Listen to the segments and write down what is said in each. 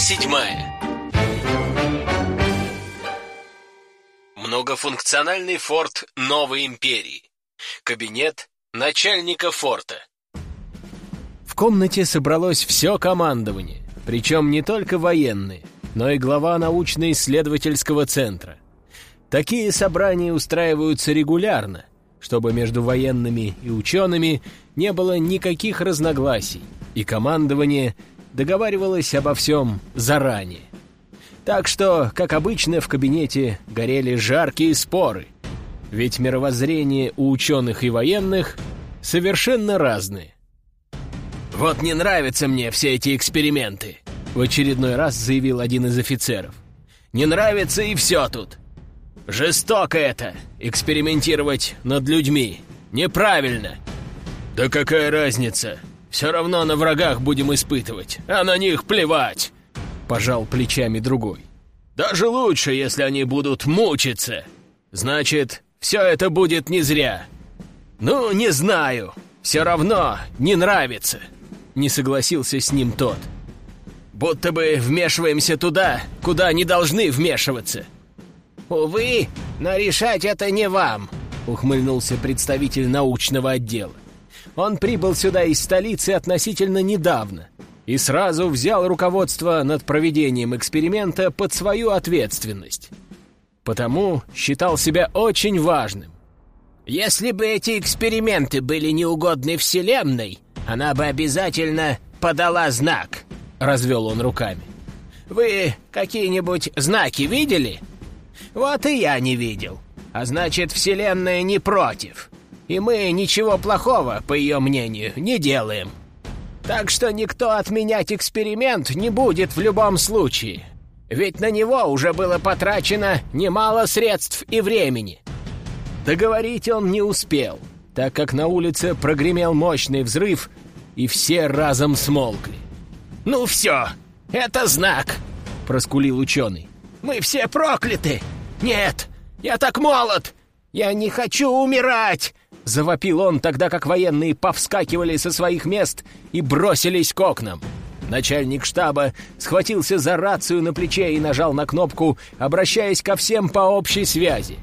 седьмая. Многофункциональный форт Новой Империи. Кабинет начальника форта. В комнате собралось все командование, причем не только военные, но и глава научно-исследовательского центра. Такие собрания устраиваются регулярно, чтобы между военными и учеными не было никаких разногласий, и командование договаривалось обо всем заранее. Так что, как обычно, в кабинете горели жаркие споры, ведь мировоззрение у ученых и военных совершенно разные. «Вот не нравятся мне все эти эксперименты», — в очередной раз заявил один из офицеров. «Не нравится и все тут. Жестоко это, экспериментировать над людьми. Неправильно». «Да какая разница? Все равно на врагах будем испытывать, а на них плевать!» Пожал плечами другой. «Даже лучше, если они будут мучиться. Значит, все это будет не зря». «Ну, не знаю. Все равно не нравится», — не согласился с ним тот. «Будто бы вмешиваемся туда, куда не должны вмешиваться». «Увы, но решать это не вам», — ухмыльнулся представитель научного отдела. Он прибыл сюда из столицы относительно недавно и сразу взял руководство над проведением эксперимента под свою ответственность. Потому считал себя очень важным. «Если бы эти эксперименты были неугодны Вселенной, она бы обязательно подала знак», — развел он руками. «Вы какие-нибудь знаки видели?» «Вот и я не видел. А значит, Вселенная не против и мы ничего плохого, по ее мнению, не делаем. Так что никто отменять эксперимент не будет в любом случае. Ведь на него уже было потрачено немало средств и времени. Договорить он не успел, так как на улице прогремел мощный взрыв, и все разом смолкли. «Ну все, это знак!» — проскулил ученый. «Мы все прокляты! Нет, я так молод! Я не хочу умирать! Завопил он, тогда как военные повскакивали со своих мест и бросились к окнам. Начальник штаба схватился за рацию на плече и нажал на кнопку, обращаясь ко всем по общей связи.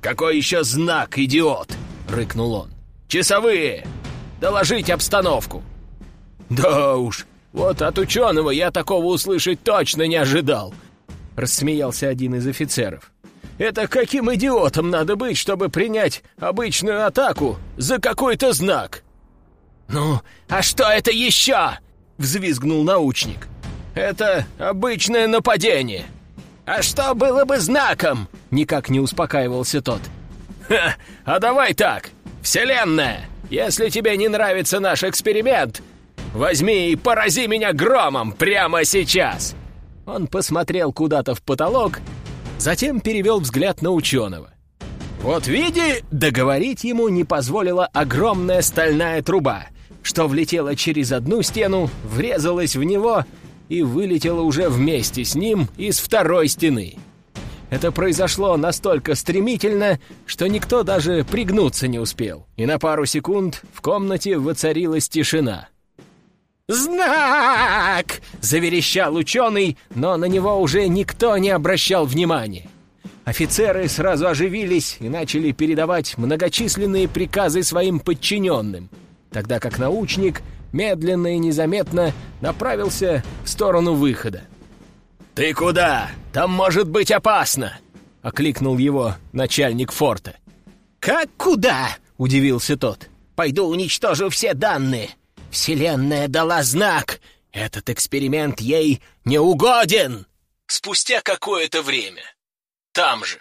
«Какой еще знак, идиот?» — рыкнул он. «Часовые! Доложить обстановку!» «Да уж, вот от ученого я такого услышать точно не ожидал!» — рассмеялся один из офицеров. Это каким идиотом надо быть, чтобы принять обычную атаку за какой-то знак?» «Ну, а что это еще?» — взвизгнул научник. «Это обычное нападение». «А что было бы знаком?» — никак не успокаивался тот. «Ха, а давай так, Вселенная, если тебе не нравится наш эксперимент, возьми и порази меня громом прямо сейчас!» Он посмотрел куда-то в потолок Затем перевел взгляд на ученого. «Вот види!» — договорить ему не позволила огромная стальная труба, что влетела через одну стену, врезалась в него и вылетела уже вместе с ним из второй стены. Это произошло настолько стремительно, что никто даже пригнуться не успел, и на пару секунд в комнате воцарилась тишина. «Знак!» — заверещал ученый, но на него уже никто не обращал внимания. Офицеры сразу оживились и начали передавать многочисленные приказы своим подчиненным, тогда как научник медленно и незаметно направился в сторону выхода. «Ты куда? Там может быть опасно!» — окликнул его начальник форта. «Как куда?» — удивился тот. «Пойду уничтожу все данные. Вселенная дала знак. Этот эксперимент ей не угоден. Спустя какое-то время. Там же.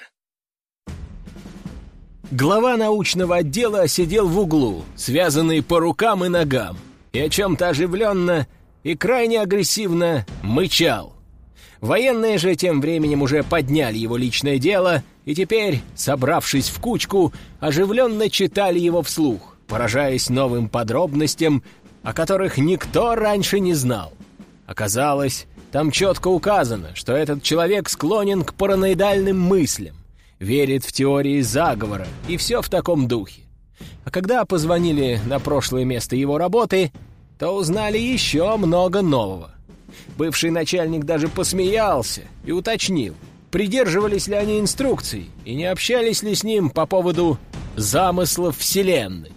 Глава научного отдела сидел в углу, связанный по рукам и ногам, и о чем-то оживленно и крайне агрессивно мычал. Военные же тем временем уже подняли его личное дело и теперь, собравшись в кучку, оживленно читали его вслух, поражаясь новым подробностям о которых никто раньше не знал. Оказалось, там четко указано, что этот человек склонен к параноидальным мыслям, верит в теории заговора и все в таком духе. А когда позвонили на прошлое место его работы, то узнали еще много нового. Бывший начальник даже посмеялся и уточнил, придерживались ли они инструкций и не общались ли с ним по поводу замыслов Вселенной.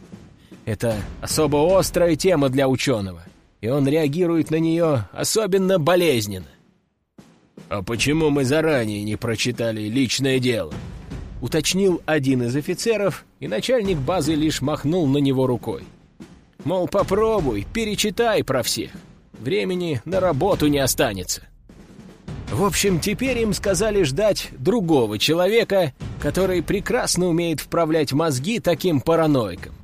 Это особо острая тема для ученого, и он реагирует на нее особенно болезненно. «А почему мы заранее не прочитали личное дело?» — уточнил один из офицеров, и начальник базы лишь махнул на него рукой. Мол, попробуй, перечитай про всех. Времени на работу не останется. В общем, теперь им сказали ждать другого человека, который прекрасно умеет вправлять мозги таким параноикам.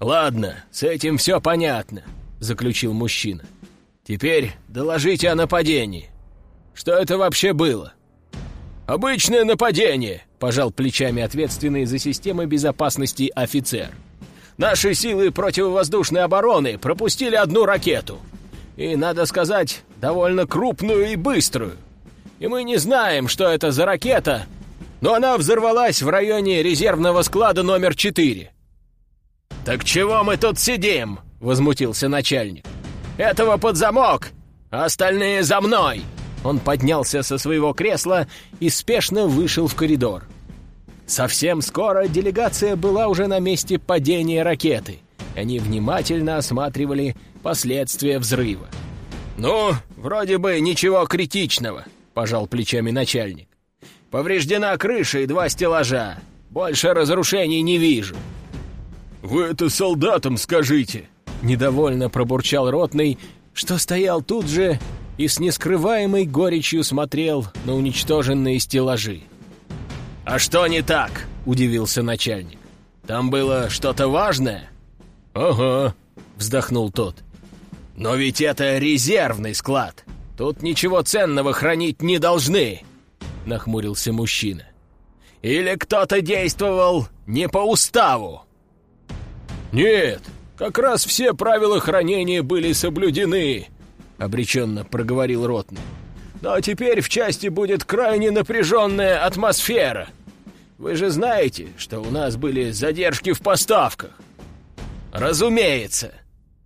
«Ладно, с этим все понятно», — заключил мужчина. «Теперь доложите о нападении. Что это вообще было?» «Обычное нападение», — пожал плечами ответственный за системы безопасности офицер. «Наши силы противовоздушной обороны пропустили одну ракету. И, надо сказать, довольно крупную и быструю. И мы не знаем, что это за ракета, но она взорвалась в районе резервного склада номер 4. «Так чего мы тут сидим?» — возмутился начальник. «Этого под замок, а остальные за мной!» Он поднялся со своего кресла и спешно вышел в коридор. Совсем скоро делегация была уже на месте падения ракеты. Они внимательно осматривали последствия взрыва. «Ну, вроде бы ничего критичного», — пожал плечами начальник. «Повреждена крыша и два стеллажа. Больше разрушений не вижу». «Вы это солдатам скажите!» Недовольно пробурчал ротный, что стоял тут же и с нескрываемой горечью смотрел на уничтоженные стеллажи. «А что не так?» — удивился начальник. «Там было что-то важное?» «Ага», — вздохнул тот. «Но ведь это резервный склад. Тут ничего ценного хранить не должны», — нахмурился мужчина. «Или кто-то действовал не по уставу?» «Нет, как раз все правила хранения были соблюдены», — обреченно проговорил Ротный. «Но теперь в части будет крайне напряженная атмосфера. Вы же знаете, что у нас были задержки в поставках». «Разумеется.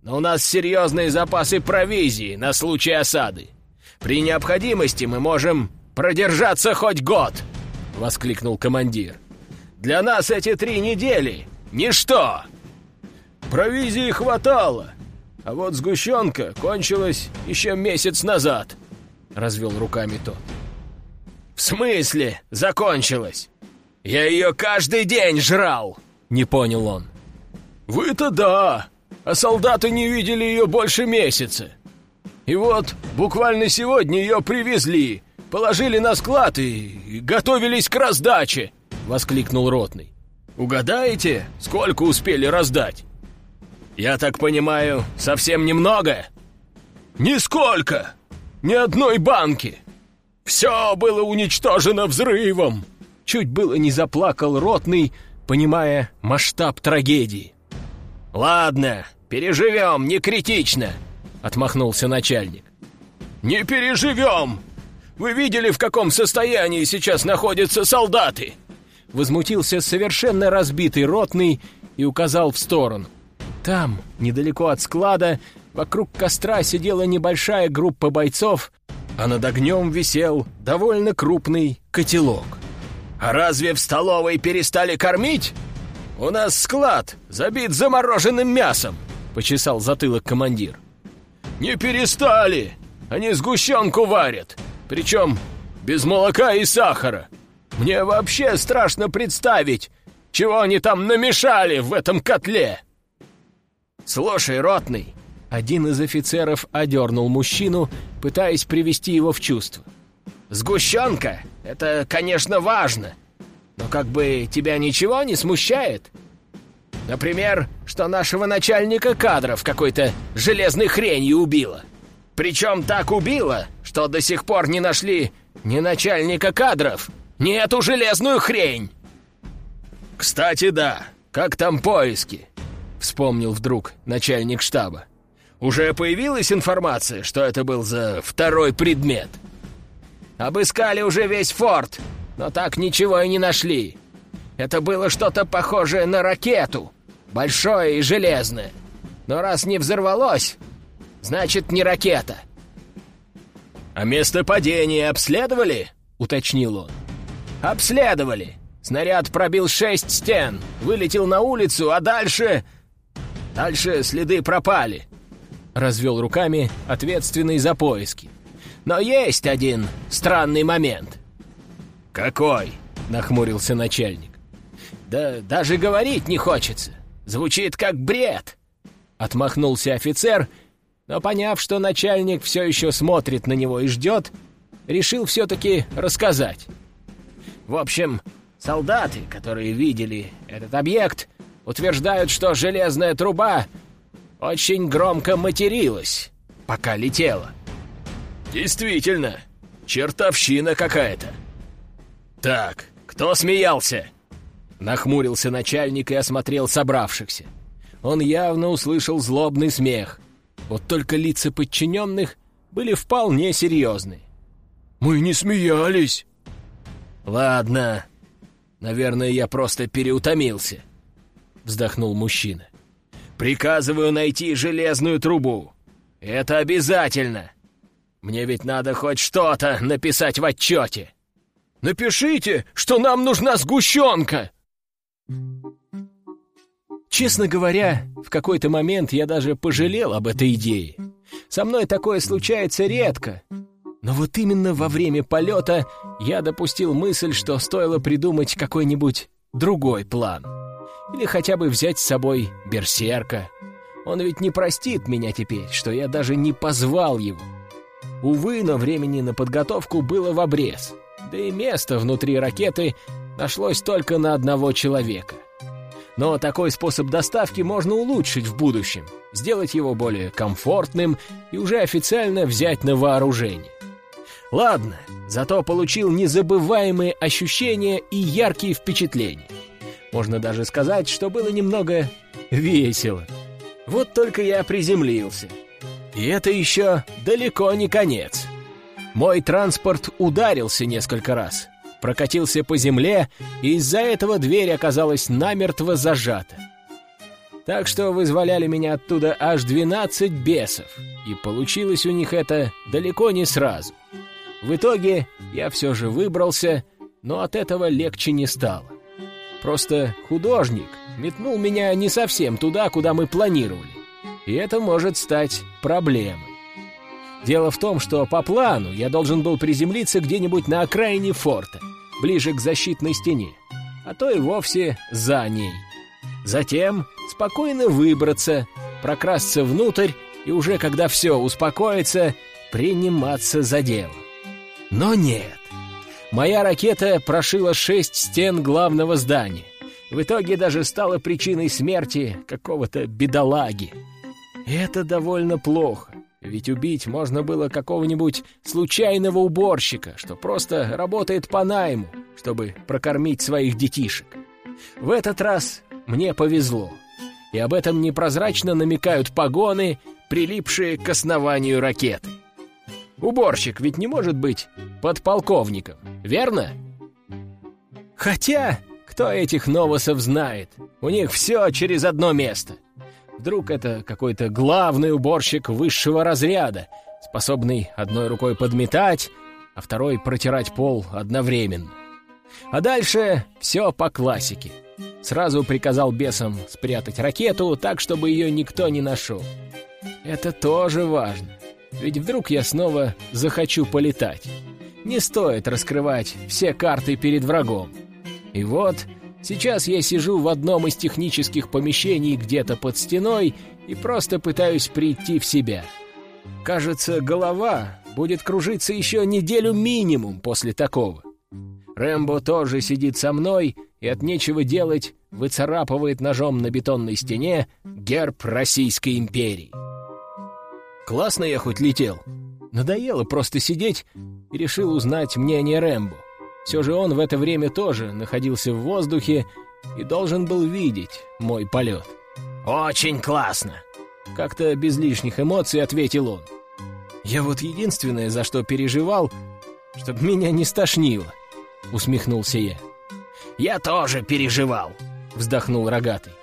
Но у нас серьезные запасы провизии на случай осады. При необходимости мы можем продержаться хоть год», — воскликнул командир. «Для нас эти три недели — ничто!» Провизии хватало, а вот сгущенка кончилась еще месяц назад», — развел руками тот. «В смысле закончилась? Я ее каждый день жрал!» — не понял он. «Вы-то да, а солдаты не видели ее больше месяца. И вот буквально сегодня ее привезли, положили на склад и готовились к раздаче!» — воскликнул Ротный. «Угадаете, сколько успели раздать?» «Я так понимаю, совсем немного?» «Нисколько! Ни одной банки! Все было уничтожено взрывом!» Чуть было не заплакал Ротный, понимая масштаб трагедии. «Ладно, переживем, не критично!» — отмахнулся начальник. «Не переживем! Вы видели, в каком состоянии сейчас находятся солдаты?» Возмутился совершенно разбитый Ротный и указал в сторону. Там, недалеко от склада, вокруг костра сидела небольшая группа бойцов, а над огнем висел довольно крупный котелок. «А разве в столовой перестали кормить? У нас склад забит замороженным мясом», — почесал затылок командир. «Не перестали! Они сгущенку варят, причем без молока и сахара. Мне вообще страшно представить, чего они там намешали в этом котле!» «Слушай, ротный!» Один из офицеров одернул мужчину, пытаясь привести его в чувство. «Сгущенка — это, конечно, важно, но как бы тебя ничего не смущает? Например, что нашего начальника кадров какой-то железной хренью убило. Причем так убило, что до сих пор не нашли ни начальника кадров, ни эту железную хрень!» «Кстати, да, как там поиски?» — вспомнил вдруг начальник штаба. «Уже появилась информация, что это был за второй предмет?» «Обыскали уже весь форт, но так ничего и не нашли. Это было что-то похожее на ракету, большое и железное. Но раз не взорвалось, значит, не ракета». «А место падения обследовали?» — уточнил он. «Обследовали. Снаряд пробил шесть стен, вылетел на улицу, а дальше... Дальше следы пропали», — развел руками ответственный за поиски. «Но есть один странный момент». «Какой?» — нахмурился начальник. «Да даже говорить не хочется. Звучит как бред!» Отмахнулся офицер, но, поняв, что начальник все еще смотрит на него и ждет, решил все-таки рассказать. В общем, солдаты, которые видели этот объект, утверждают, что железная труба очень громко материлась, пока летела. «Действительно, чертовщина какая-то!» «Так, кто смеялся?» Нахмурился начальник и осмотрел собравшихся. Он явно услышал злобный смех. Вот только лица подчиненных были вполне серьезны. «Мы не смеялись!» «Ладно, наверное, я просто переутомился», — вздохнул мужчина. «Приказываю найти железную трубу. Это обязательно. Мне ведь надо хоть что-то написать в отчете». «Напишите, что нам нужна сгущенка!» Честно говоря, в какой-то момент я даже пожалел об этой идее. Со мной такое случается редко. Но вот именно во время полета я допустил мысль, что стоило придумать какой-нибудь другой план. Или хотя бы взять с собой берсерка. Он ведь не простит меня теперь, что я даже не позвал его. Увы, но времени на подготовку было в обрез. Да и место внутри ракеты нашлось только на одного человека. Но такой способ доставки можно улучшить в будущем, сделать его более комфортным и уже официально взять на вооружение. Ладно, зато получил незабываемые ощущения и яркие впечатления. Можно даже сказать, что было немного весело. Вот только я приземлился. И это еще далеко не конец. Мой транспорт ударился несколько раз, прокатился по земле, и из-за этого дверь оказалась намертво зажата. Так что вызволяли меня оттуда аж 12 бесов, и получилось у них это далеко не сразу. В итоге я все же выбрался, но от этого легче не стало. Просто художник метнул меня не совсем туда, куда мы планировали, и это может стать проблемой. Дело в том, что по плану я должен был приземлиться где-нибудь на окраине форта, ближе к защитной стене, а то и вовсе за ней. Затем спокойно выбраться, прокрасться внутрь и уже когда все успокоится, приниматься за дело. Но нет. Моя ракета прошила шесть стен главного здания. В итоге даже стала причиной смерти какого-то бедолаги. Это довольно плохо. Ведь убить можно было какого-нибудь случайного уборщика, что просто работает по найму, чтобы прокормить своих детишек. В этот раз мне повезло. И об этом непрозрачно намекают погоны, прилипшие к основанию ракеты. Уборщик ведь не может быть подполковником, верно? Хотя, кто этих новосов знает? У них все через одно место — Вдруг это какой-то главный уборщик высшего разряда, способный одной рукой подметать, а второй протирать пол одновременно. А дальше все по классике. Сразу приказал бесам спрятать ракету так, чтобы ее никто не нашел. Это тоже важно. Ведь вдруг я снова захочу полетать. Не стоит раскрывать все карты перед врагом. И вот Сейчас я сижу в одном из технических помещений где-то под стеной и просто пытаюсь прийти в себя. Кажется, голова будет кружиться еще неделю минимум после такого. Рэмбо тоже сидит со мной и от нечего делать выцарапывает ножом на бетонной стене герб Российской империи. Классно я хоть летел. Надоело просто сидеть и решил узнать мнение Рэмбо. Все же он в это время тоже находился в воздухе и должен был видеть мой полет. «Очень классно!» Как-то без лишних эмоций ответил он. «Я вот единственное, за что переживал, чтобы меня не стошнило», — усмехнулся я. «Я тоже переживал», — вздохнул рогатый.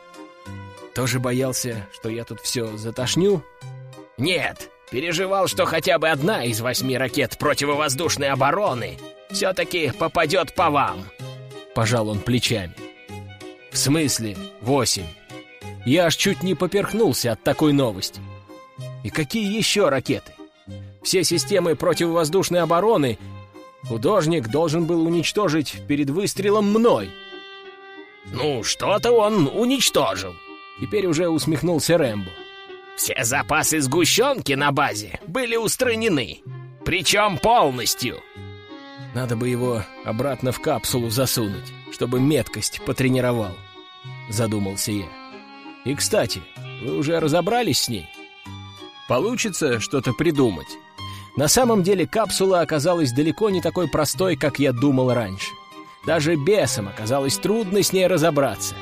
«Тоже боялся, что я тут все затошню?» «Нет, Переживал, что хотя бы одна из восьми ракет противовоздушной обороны все-таки попадет по вам. Пожал он плечами. В смысле восемь? Я аж чуть не поперхнулся от такой новости. И какие еще ракеты? Все системы противовоздушной обороны художник должен был уничтожить перед выстрелом мной. Ну, что-то он уничтожил. Теперь уже усмехнулся Рэмбо. Все запасы сгущенки на базе были устранены. Причем полностью. Надо бы его обратно в капсулу засунуть, чтобы меткость потренировал. Задумался я. И, кстати, вы уже разобрались с ней? Получится что-то придумать. На самом деле капсула оказалась далеко не такой простой, как я думал раньше. Даже бесам оказалось трудно с ней разобраться.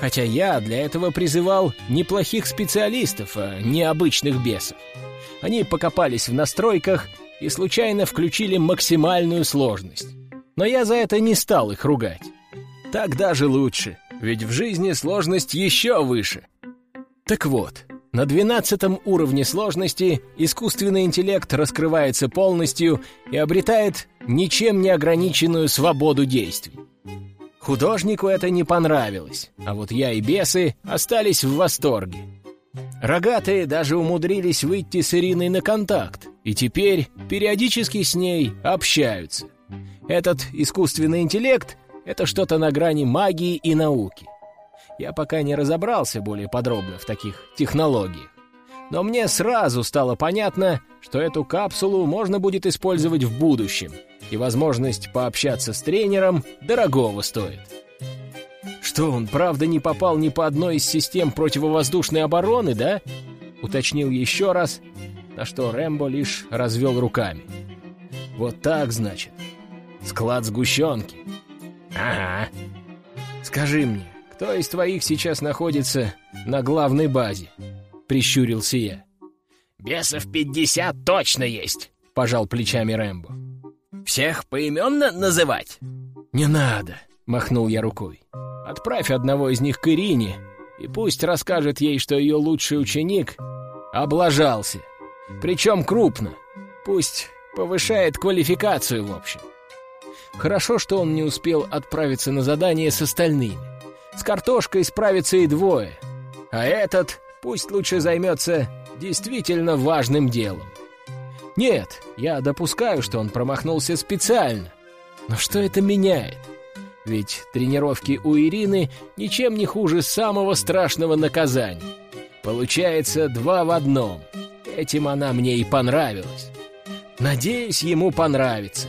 Хотя я для этого призывал неплохих специалистов, а не обычных бесов. Они покопались в настройках и случайно включили максимальную сложность. Но я за это не стал их ругать. Так даже лучше, ведь в жизни сложность еще выше. Так вот, на двенадцатом уровне сложности искусственный интеллект раскрывается полностью и обретает ничем не ограниченную свободу действий. Художнику это не понравилось, а вот я и бесы остались в восторге. Рогатые даже умудрились выйти с Ириной на контакт, и теперь периодически с ней общаются. Этот искусственный интеллект — это что-то на грани магии и науки. Я пока не разобрался более подробно в таких технологиях. Но мне сразу стало понятно, что эту капсулу можно будет использовать в будущем — и возможность пообщаться с тренером дорогого стоит. «Что, он правда не попал ни по одной из систем противовоздушной обороны, да?» — уточнил еще раз, на что Рэмбо лишь развел руками. «Вот так, значит. Склад сгущенки». «Ага. Скажи мне, кто из твоих сейчас находится на главной базе?» — прищурился я. «Бесов пятьдесят точно есть», — пожал плечами Рэмбо. Всех поименно называть?» «Не надо», — махнул я рукой. «Отправь одного из них к Ирине, и пусть расскажет ей, что ее лучший ученик облажался. Причем крупно. Пусть повышает квалификацию, в общем. Хорошо, что он не успел отправиться на задание с остальными. С картошкой справится и двое. А этот пусть лучше займется действительно важным делом. Нет, я допускаю, что он промахнулся специально. Но что это меняет? Ведь тренировки у Ирины ничем не хуже самого страшного наказания. Получается два в одном. Этим она мне и понравилась. Надеюсь, ему понравится.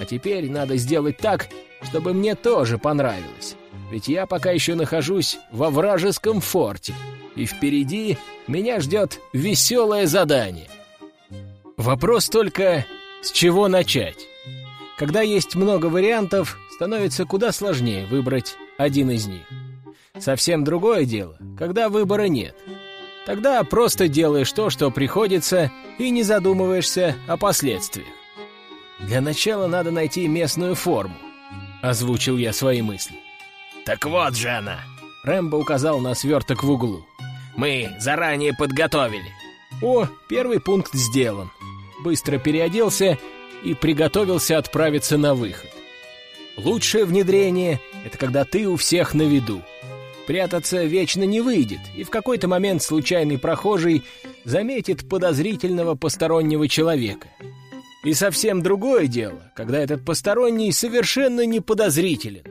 А теперь надо сделать так, чтобы мне тоже понравилось. Ведь я пока еще нахожусь во вражеском форте. И впереди меня ждет веселое задание — Вопрос только, с чего начать? Когда есть много вариантов, становится куда сложнее выбрать один из них. Совсем другое дело, когда выбора нет. Тогда просто делаешь то, что приходится, и не задумываешься о последствиях. Для начала надо найти местную форму. Озвучил я свои мысли. «Так вот же она!» Рэмбо указал на сверток в углу. «Мы заранее подготовили». «О, первый пункт сделан быстро переоделся и приготовился отправиться на выход. Лучшее внедрение — это когда ты у всех на виду. Прятаться вечно не выйдет, и в какой-то момент случайный прохожий заметит подозрительного постороннего человека. И совсем другое дело, когда этот посторонний совершенно не подозрителен.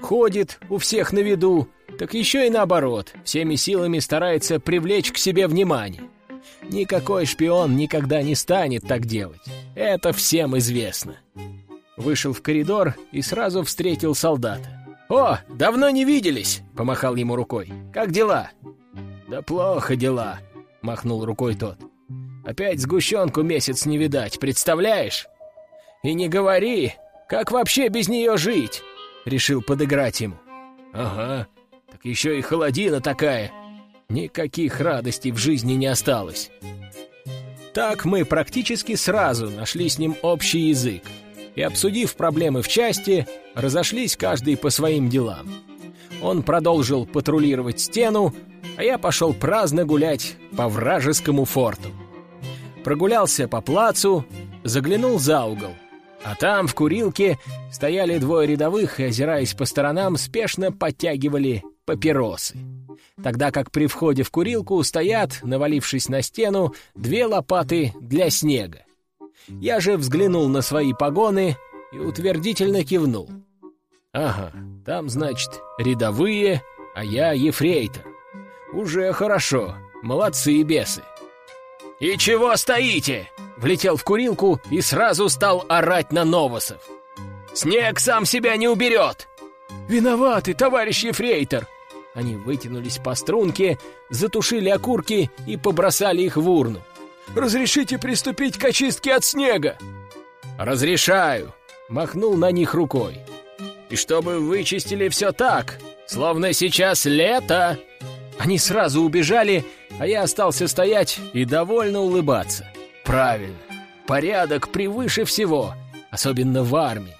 Ходит у всех на виду, так еще и наоборот, всеми силами старается привлечь к себе внимание. Никакой шпион никогда не станет так делать. Это всем известно. Вышел в коридор и сразу встретил солдата. «О, давно не виделись!» — помахал ему рукой. «Как дела?» «Да плохо дела», — махнул рукой тот. «Опять сгущенку месяц не видать, представляешь?» «И не говори, как вообще без нее жить?» — решил подыграть ему. «Ага, так еще и холодина такая, Никаких радостей в жизни не осталось. Так мы практически сразу нашли с ним общий язык и, обсудив проблемы в части, разошлись каждый по своим делам. Он продолжил патрулировать стену, а я пошел праздно гулять по вражескому форту. прогулялся по плацу, заглянул за угол. А там, в курилке, стояли двое рядовых и, озираясь по сторонам, спешно подтягивали папиросы. Тогда как при входе в курилку стоят, навалившись на стену, две лопаты для снега. Я же взглянул на свои погоны и утвердительно кивнул. «Ага, там, значит, рядовые, а я ефрейтор. Уже хорошо, молодцы бесы». «И чего стоите?» Влетел в курилку и сразу стал орать на новосов. «Снег сам себя не уберет!» «Виноваты, товарищ ефрейтор!» Они вытянулись по струнке, затушили окурки и побросали их в урну. «Разрешите приступить к очистке от снега?» «Разрешаю!» — махнул на них рукой. «И чтобы вычистили все так, словно сейчас лето!» Они сразу убежали, а я остался стоять и довольно улыбаться. «Правильно, порядок превыше всего, особенно в армии.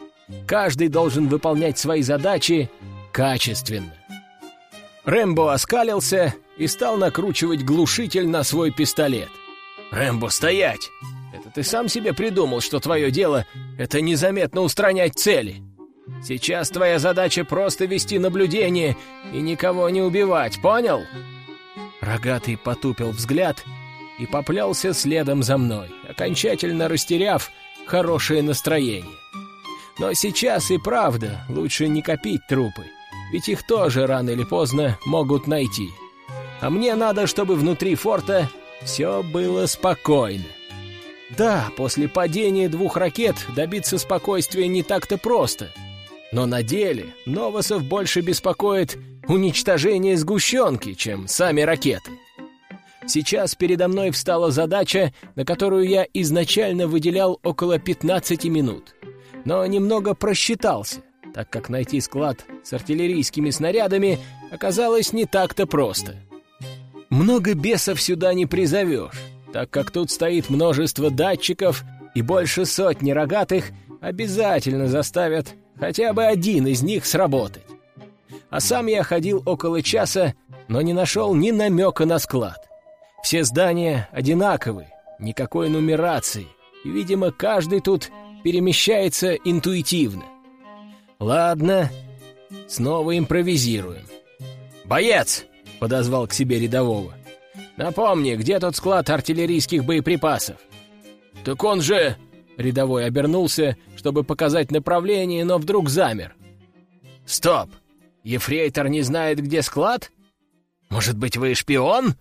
Каждый должен выполнять свои задачи качественно». Рэмбо оскалился и стал накручивать глушитель на свой пистолет. «Рэмбо, стоять! Это ты сам себе придумал, что твое дело — это незаметно устранять цели. Сейчас твоя задача просто вести наблюдение и никого не убивать, понял?» Рогатый потупил взгляд и поплелся следом за мной, окончательно растеряв хорошее настроение. Но сейчас и правда лучше не копить трупы, ведь их тоже рано или поздно могут найти. А мне надо, чтобы внутри форта все было спокойно. Да, после падения двух ракет добиться спокойствия не так-то просто — но на деле Новосов больше беспокоит уничтожение сгущенки, чем сами ракеты. Сейчас передо мной встала задача, на которую я изначально выделял около 15 минут, но немного просчитался, так как найти склад с артиллерийскими снарядами оказалось не так-то просто. Много бесов сюда не призовешь, так как тут стоит множество датчиков и больше сотни рогатых обязательно заставят хотя бы один из них сработать. А сам я ходил около часа, но не нашел ни намека на склад. Все здания одинаковы, никакой нумерации, и, видимо, каждый тут перемещается интуитивно. Ладно, снова импровизируем. «Боец!» — подозвал к себе рядового. «Напомни, где тот склад артиллерийских боеприпасов?» «Так он же...» Рядовой обернулся, чтобы показать направление, но вдруг замер. «Стоп! Ефрейтор не знает, где склад? Может быть, вы шпион?»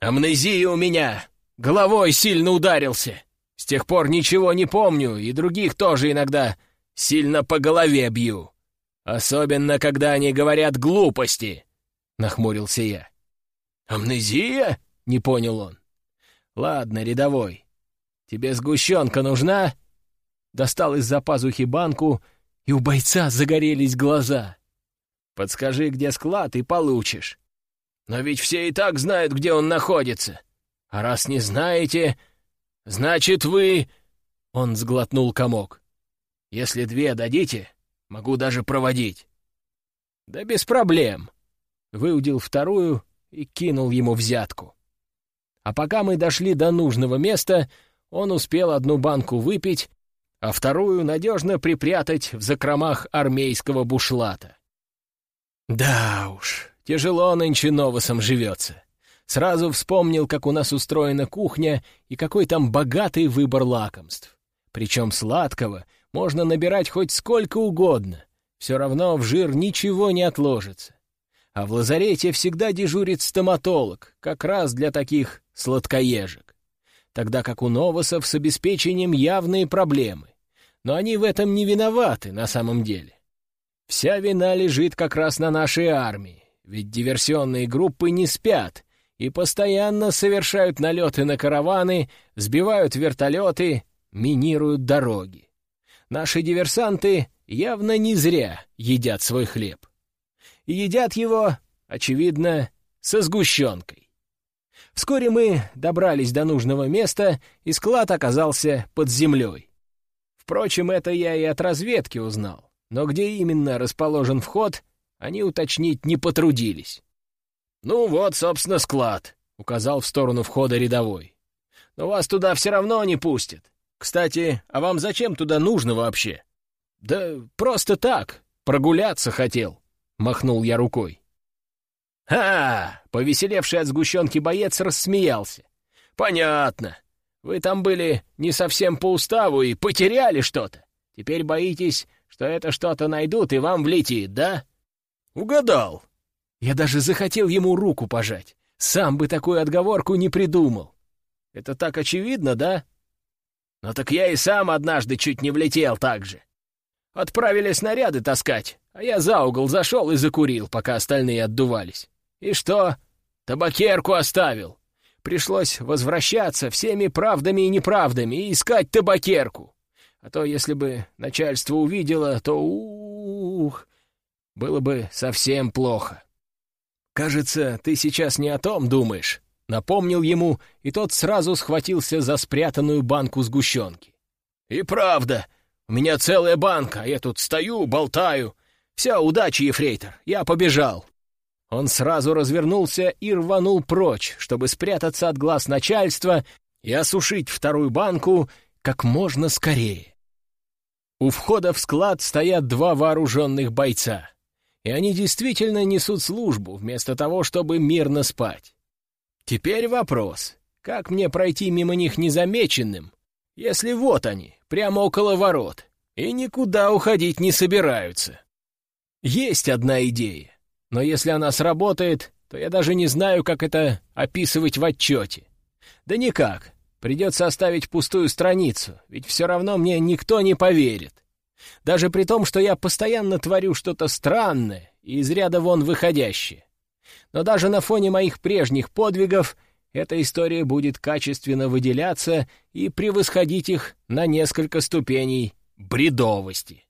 «Амнезия у меня! Головой сильно ударился! С тех пор ничего не помню, и других тоже иногда сильно по голове бью. Особенно, когда они говорят глупости!» — нахмурился я. «Амнезия?» — не понял он. «Ладно, рядовой, «Тебе сгущенка нужна?» Достал из-за пазухи банку, и у бойца загорелись глаза. «Подскажи, где склад, и получишь. Но ведь все и так знают, где он находится. А раз не знаете, значит, вы...» Он сглотнул комок. «Если две дадите, могу даже проводить». «Да без проблем». Выудил вторую и кинул ему взятку. А пока мы дошли до нужного места, он успел одну банку выпить, а вторую надежно припрятать в закромах армейского бушлата. Да уж, тяжело нынче новосом живется. Сразу вспомнил, как у нас устроена кухня и какой там богатый выбор лакомств. Причем сладкого можно набирать хоть сколько угодно, все равно в жир ничего не отложится. А в лазарете всегда дежурит стоматолог, как раз для таких сладкоежек тогда как у новосов с обеспечением явные проблемы. Но они в этом не виноваты на самом деле. Вся вина лежит как раз на нашей армии, ведь диверсионные группы не спят и постоянно совершают налеты на караваны, сбивают вертолеты, минируют дороги. Наши диверсанты явно не зря едят свой хлеб. Едят его, очевидно, со сгущенкой. Вскоре мы добрались до нужного места, и склад оказался под землей. Впрочем, это я и от разведки узнал, но где именно расположен вход, они уточнить не потрудились. «Ну вот, собственно, склад», — указал в сторону входа рядовой. но вас туда все равно не пустят. Кстати, а вам зачем туда нужно вообще?» «Да просто так, прогуляться хотел», — махнул я рукой. «А, повеселевший от сгущенки боец рассмеялся. «Понятно. Вы там были не совсем по уставу и потеряли что-то. Теперь боитесь, что это что-то найдут и вам влетит, да?» «Угадал». Я даже захотел ему руку пожать. Сам бы такую отговорку не придумал. Это так очевидно, да? Но так я и сам однажды чуть не влетел так же. Отправили снаряды таскать, а я за угол зашел и закурил, пока остальные отдувались. И что? Табакерку оставил. Пришлось возвращаться всеми правдами и неправдами и искать табакерку. А то, если бы начальство увидело, то ух, было бы совсем плохо. «Кажется, ты сейчас не о том думаешь», — напомнил ему, и тот сразу схватился за спрятанную банку сгущенки. «И правда, у меня целая банка, я тут стою, болтаю. Все, удачи, ефрейтор, я побежал». Он сразу развернулся и рванул прочь, чтобы спрятаться от глаз начальства и осушить вторую банку как можно скорее. У входа в склад стоят два вооруженных бойца, и они действительно несут службу, вместо того, чтобы мирно спать. Теперь вопрос, как мне пройти мимо них незамеченным, если вот они, прямо около ворот, и никуда уходить не собираются? Есть одна идея. Но если она сработает, то я даже не знаю, как это описывать в отчете. Да никак. Придется оставить пустую страницу, ведь все равно мне никто не поверит. Даже при том, что я постоянно творю что-то странное и из ряда вон выходящее. Но даже на фоне моих прежних подвигов эта история будет качественно выделяться и превосходить их на несколько ступеней бредовости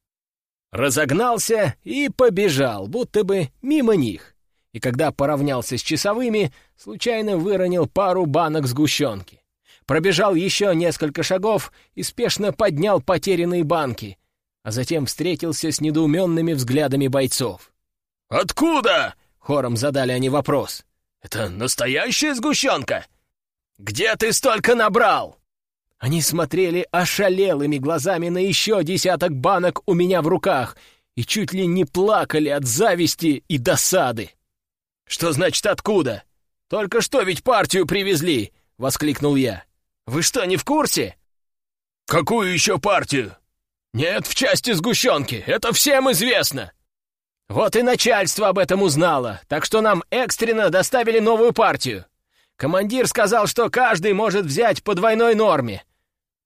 разогнался и побежал, будто бы мимо них. И когда поравнялся с часовыми, случайно выронил пару банок сгущенки. Пробежал еще несколько шагов и спешно поднял потерянные банки, а затем встретился с недоуменными взглядами бойцов. «Откуда?» — хором задали они вопрос. «Это настоящая сгущенка? Где ты столько набрал?» Они смотрели ошалелыми глазами на еще десяток банок у меня в руках и чуть ли не плакали от зависти и досады. «Что значит откуда? Только что ведь партию привезли!» — воскликнул я. «Вы что, не в курсе?» «Какую еще партию?» «Нет, в части сгущенки, это всем известно!» «Вот и начальство об этом узнало, так что нам экстренно доставили новую партию. Командир сказал, что каждый может взять по двойной норме,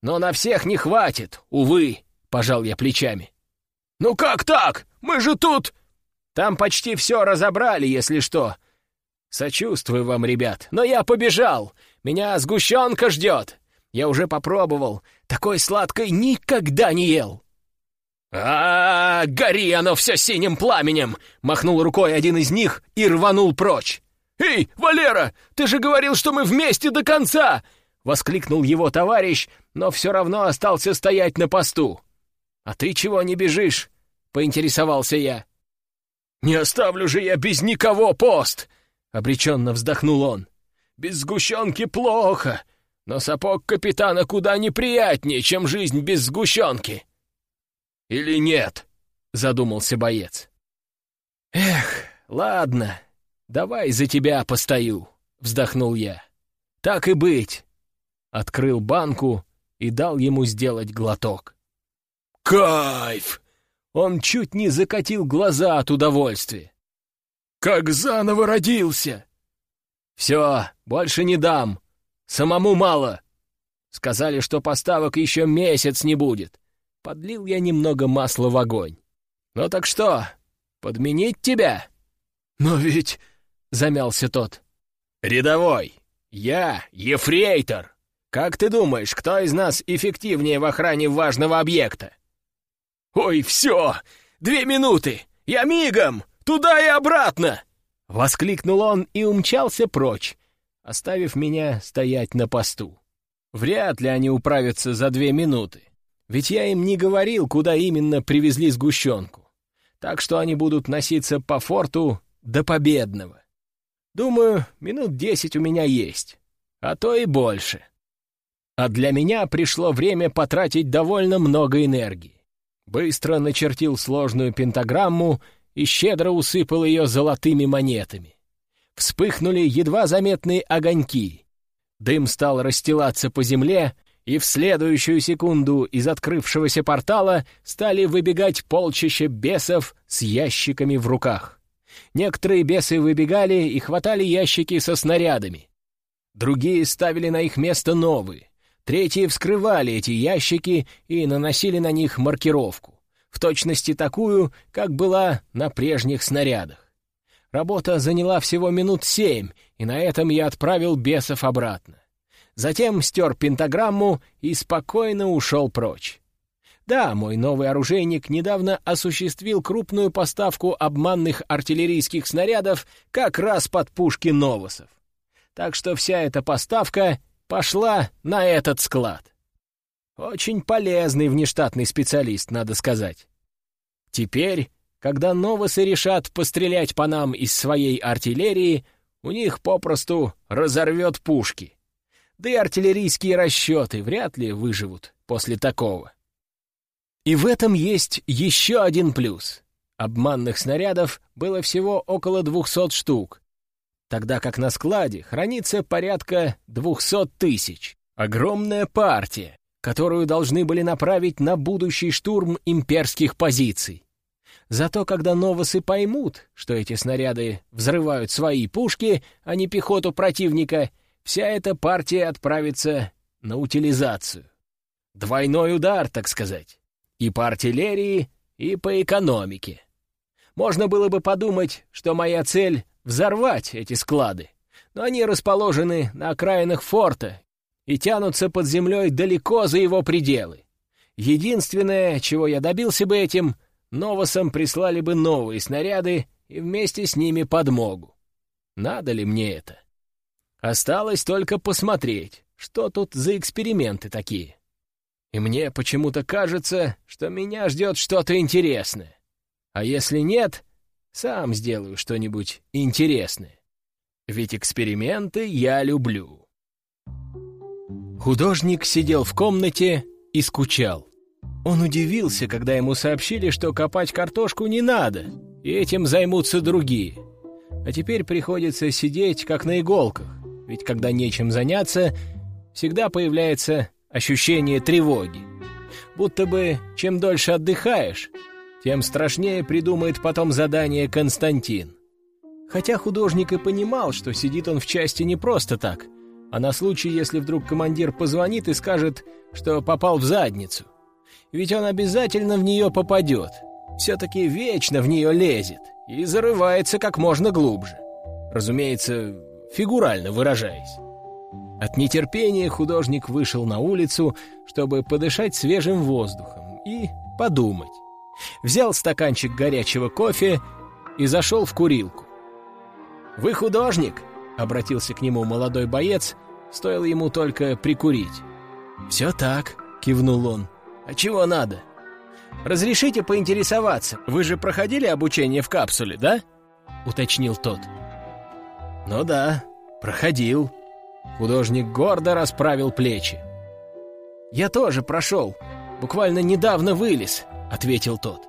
но на всех не хватит, увы, — пожал я плечами. «Ну как так? Мы же тут...» «Там почти все разобрали, если что. Сочувствую вам, ребят, но я побежал. Меня сгущенка ждет. Я уже попробовал. Такой сладкой никогда не ел». «А, -а, -а гори оно все синим пламенем!» — махнул рукой один из них и рванул прочь. «Эй, Валера, ты же говорил, что мы вместе до конца!» Воскликнул его товарищ, но все равно остался стоять на посту. «А ты чего не бежишь?» — поинтересовался я. «Не оставлю же я без никого пост!» — обреченно вздохнул он. «Без сгущенки плохо, но сапог капитана куда неприятнее, чем жизнь без сгущенки». «Или нет?» — задумался боец. «Эх, ладно, давай за тебя постою», — вздохнул я. «Так и быть, открыл банку и дал ему сделать глоток. «Кайф!» Он чуть не закатил глаза от удовольствия. «Как заново родился!» «Все, больше не дам. Самому мало. Сказали, что поставок еще месяц не будет. Подлил я немного масла в огонь. Ну так что, подменить тебя?» «Но ведь...» — замялся тот. «Рядовой, я ефрейтор!» Как ты думаешь, кто из нас эффективнее в охране важного объекта?» «Ой, все! Две минуты! Я мигом! Туда и обратно!» Воскликнул он и умчался прочь, оставив меня стоять на посту. Вряд ли они управятся за две минуты, ведь я им не говорил, куда именно привезли сгущенку. Так что они будут носиться по форту до победного. Думаю, минут десять у меня есть, а то и больше. А для меня пришло время потратить довольно много энергии. Быстро начертил сложную пентаграмму и щедро усыпал ее золотыми монетами. Вспыхнули едва заметные огоньки. Дым стал расстилаться по земле, и в следующую секунду из открывшегося портала стали выбегать полчища бесов с ящиками в руках. Некоторые бесы выбегали и хватали ящики со снарядами. Другие ставили на их место новые. Третьи вскрывали эти ящики и наносили на них маркировку, в точности такую, как была на прежних снарядах. Работа заняла всего минут семь, и на этом я отправил бесов обратно. Затем стер пентаграмму и спокойно ушел прочь. Да, мой новый оружейник недавно осуществил крупную поставку обманных артиллерийских снарядов как раз под пушки Новосов. Так что вся эта поставка пошла на этот склад. Очень полезный внештатный специалист, надо сказать. Теперь, когда Новосы решат пострелять по нам из своей артиллерии, у них попросту разорвет пушки. Да и артиллерийские расчеты вряд ли выживут после такого. И в этом есть еще один плюс. Обманных снарядов было всего около 200 штук, тогда как на складе хранится порядка 200 тысяч. Огромная партия, которую должны были направить на будущий штурм имперских позиций. Зато когда новосы поймут, что эти снаряды взрывают свои пушки, а не пехоту противника, вся эта партия отправится на утилизацию. Двойной удар, так сказать. И по артиллерии, и по экономике. Можно было бы подумать, что моя цель — взорвать эти склады, но они расположены на окраинах форта и тянутся под землей далеко за его пределы. Единственное, чего я добился бы этим, новосам прислали бы новые снаряды и вместе с ними подмогу. Надо ли мне это? Осталось только посмотреть, что тут за эксперименты такие. И мне почему-то кажется, что меня ждет что-то интересное. А если нет, сам сделаю что-нибудь интересное. Ведь эксперименты я люблю. Художник сидел в комнате и скучал. Он удивился, когда ему сообщили, что копать картошку не надо, и этим займутся другие. А теперь приходится сидеть как на иголках, ведь когда нечем заняться, всегда появляется ощущение тревоги. Будто бы чем дольше отдыхаешь, тем страшнее придумает потом задание Константин. Хотя художник и понимал, что сидит он в части не просто так, а на случай, если вдруг командир позвонит и скажет, что попал в задницу. Ведь он обязательно в нее попадет. Все-таки вечно в нее лезет и зарывается как можно глубже. Разумеется, фигурально выражаясь. От нетерпения художник вышел на улицу, чтобы подышать свежим воздухом и подумать взял стаканчик горячего кофе и зашел в курилку. «Вы художник?» — обратился к нему молодой боец, стоило ему только прикурить. «Все так», — кивнул он. «А чего надо?» «Разрешите поинтересоваться, вы же проходили обучение в капсуле, да?» — уточнил тот. «Ну да, проходил». Художник гордо расправил плечи. «Я тоже прошел. Буквально недавно вылез. — ответил тот.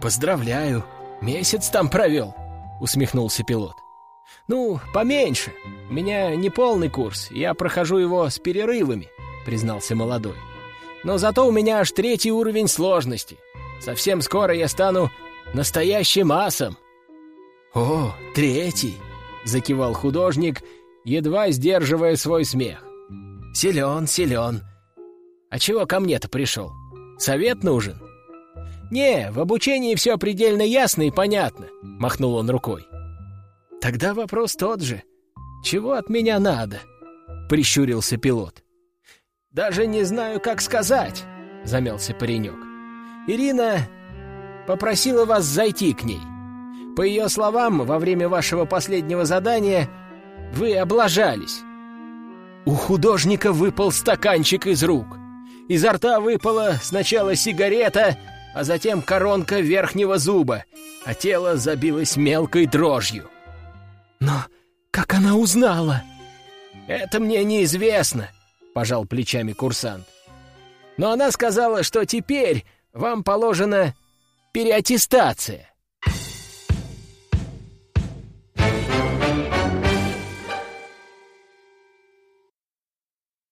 «Поздравляю, месяц там провел», — усмехнулся пилот. «Ну, поменьше. У меня не полный курс, я прохожу его с перерывами», — признался молодой. «Но зато у меня аж третий уровень сложности. Совсем скоро я стану настоящим асом». «О, третий!» — закивал художник, едва сдерживая свой смех. «Силен, силен. А чего ко мне-то пришел? Совет нужен?» «Не, в обучении все предельно ясно и понятно», — махнул он рукой. «Тогда вопрос тот же. Чего от меня надо?» — прищурился пилот. «Даже не знаю, как сказать», — замялся паренек. «Ирина попросила вас зайти к ней. По ее словам, во время вашего последнего задания вы облажались». У художника выпал стаканчик из рук. Изо рта выпала сначала сигарета, а затем коронка верхнего зуба, а тело забилось мелкой дрожью. «Но как она узнала?» «Это мне неизвестно. пожал плечами курсант. «Но она сказала, что теперь вам положена переаттестация.